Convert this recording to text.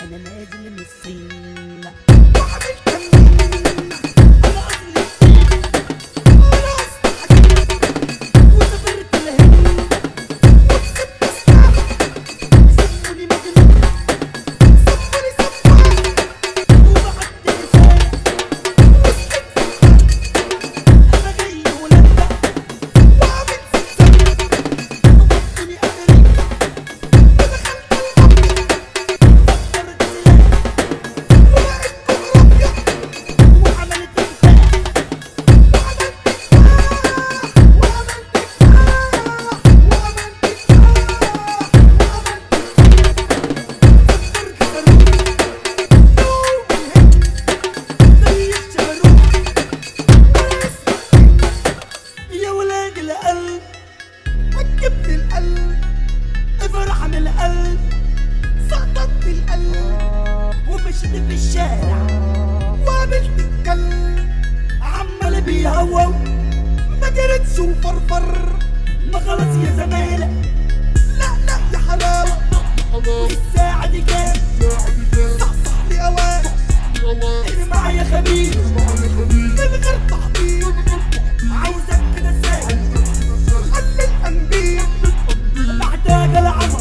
and then there's a limousine. بتشتم الشارع. وقابلت الكلب عمال بيهوى. ما جرتش وفرفر ما خلاص يا زمالة. لا لا يا حلاوة. الساعة دي كام؟ صحصح لي أوان اللي معايا خبيث من غير تحضير عاوزك كده ساكت خلي الأنبياء محتاجة العمر